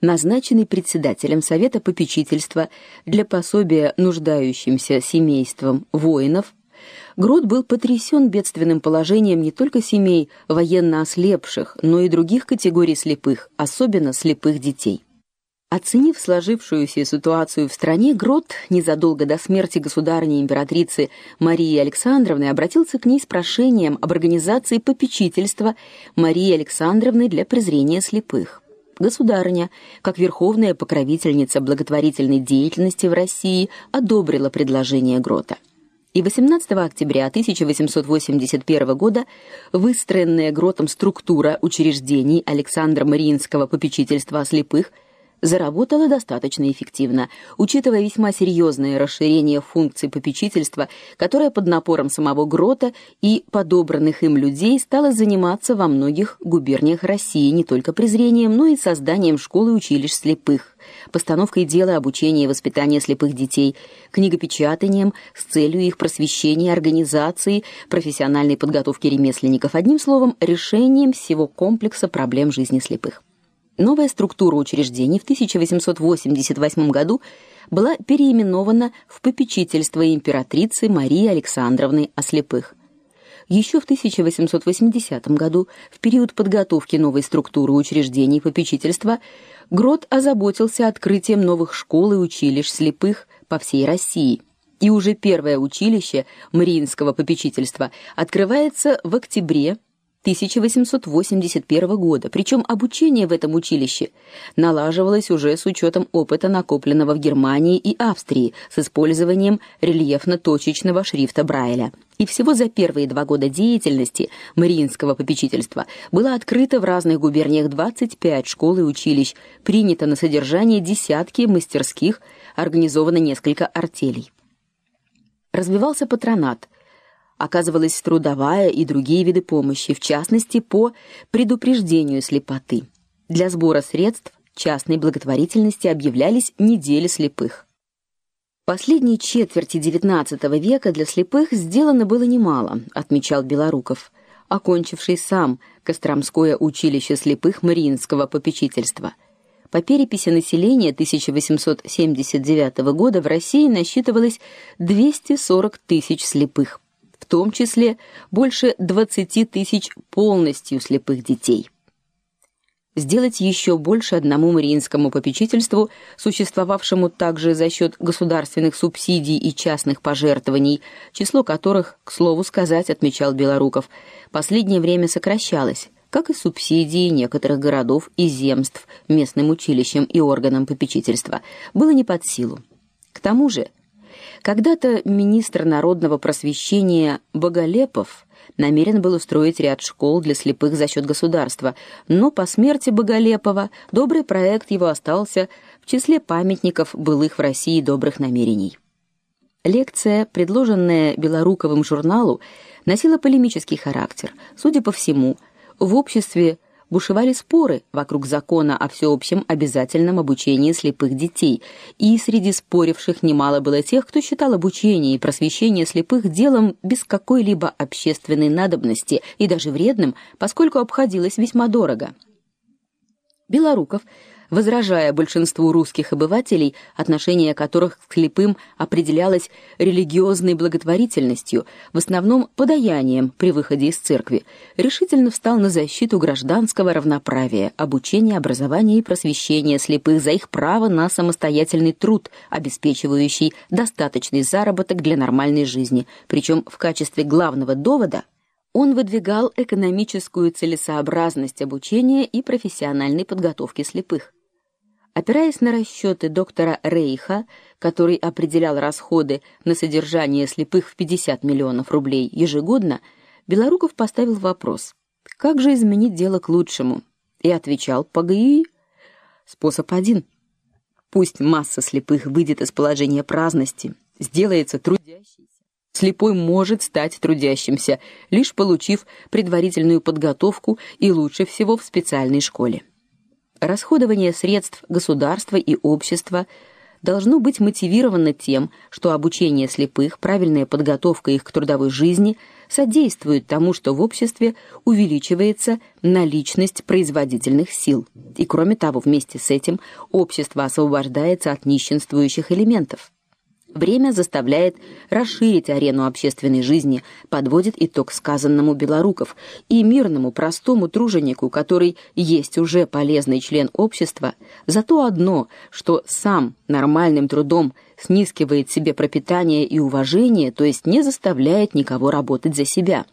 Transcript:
назначенный председателем совета попечительства для пособия нуждающимся семействам воинов, Грот был потрясен бедственным положением не только семей военно ослепших, но и других категорий слепых, особенно слепых детей. Оценив сложившуюся ситуацию в стране, Грот незадолго до смерти государыни императрицы Марии Александровны обратился к ней с прошением об организации попечительства Марии Александровны для презрения слепых. Государыня, как верховная покровительница благотворительной деятельности в России, одобрила предложение Грота. И 18 октября 1881 года выстроенная Гротом структура учреждений Александра Мариинского попечительства о слепых – заработала достаточно эффективно, учитывая весьма серьезное расширение функций попечительства, которое под напором самого Грота и подобранных им людей стало заниматься во многих губерниях России не только презрением, но и созданием школ и училищ слепых, постановкой дела обучения и воспитания слепых детей, книгопечатанием с целью их просвещения, организации, профессиональной подготовки ремесленников, одним словом, решением всего комплекса проблем жизни слепых. Новая структура учреждений в 1888 году была переименована в попечительство императрицы Марии Александровны о слепых. Еще в 1880 году, в период подготовки новой структуры учреждений попечительства, Грот озаботился открытием новых школ и училищ слепых по всей России. И уже первое училище Мариинского попечительства открывается в октябре 1881 года, причем обучение в этом училище налаживалось уже с учетом опыта, накопленного в Германии и Австрии, с использованием рельефно-точечного шрифта Брайля. И всего за первые два года деятельности Мариинского попечительства было открыто в разных губерниях 25 школ и училищ, принято на содержание десятки мастерских, организовано несколько артелей. Развивался патронат – оказывалась трудовая и другие виды помощи, в частности, по предупреждению слепоты. Для сбора средств частной благотворительности объявлялись недели слепых. В последней четверти XIX века для слепых сделано было немало, отмечал Белоруков, окончивший сам Костромское училище слепых Мариинского попечительства. По переписи населения 1879 года в России насчитывалось 240 тысяч слепых в том числе больше 20 тысяч полностью слепых детей. Сделать еще больше одному мариинскому попечительству, существовавшему также за счет государственных субсидий и частных пожертвований, число которых, к слову сказать, отмечал Белоруков, последнее время сокращалось, как и субсидии некоторых городов и земств местным училищам и органам попечительства, было не под силу. К тому же, когда-то министр народного просвещения Боголепов намерен был устроить ряд школ для слепых за счет государства, но по смерти Боголепова добрый проект его остался в числе памятников былых в России добрых намерений. Лекция, предложенная Белоруковым журналу, носила полемический характер. Судя по всему, в обществе бушевали споры вокруг закона о всеобщем обязательном обучении слепых детей, и среди споривших немало было тех, кто считал обучение и просвещение слепых делом без какой-либо общественной надобности и даже вредным, поскольку обходилось весьма дорого. Белоруков возражая большинству русских обывателей, отношение которых к слепым определялось религиозной благотворительностью, в основном подаянием при выходе из церкви, решительно встал на защиту гражданского равноправия, обучения, образования и просвещения слепых за их право на самостоятельный труд, обеспечивающий достаточный заработок для нормальной жизни, причем в качестве главного довода он выдвигал экономическую целесообразность обучения и профессиональной подготовки слепых. Опираясь на расчеты доктора Рейха, который определял расходы на содержание слепых в 50 миллионов рублей ежегодно, Белоруков поставил вопрос: как же изменить дело к лучшему? И отвечал: "Погоди, способ один. Пусть масса слепых выйдет из положения праздности, сделается трудящейся. Слепой может стать трудящимся, лишь получив предварительную подготовку и лучше всего в специальной школе". Расходование средств государства и общества должно быть мотивировано тем, что обучение слепых, правильная подготовка их к трудовой жизни содействует тому, что в обществе увеличивается наличность производительных сил. И кроме того, вместе с этим общество освобождается от нищенствующих элементов. Время заставляет расширить арену общественной жизни, подводит итог сказанному Белоруков, и мирному простому труженику, который есть уже полезный член общества, за то одно, что сам нормальным трудом снискивает себе пропитание и уважение, то есть не заставляет никого работать за себя.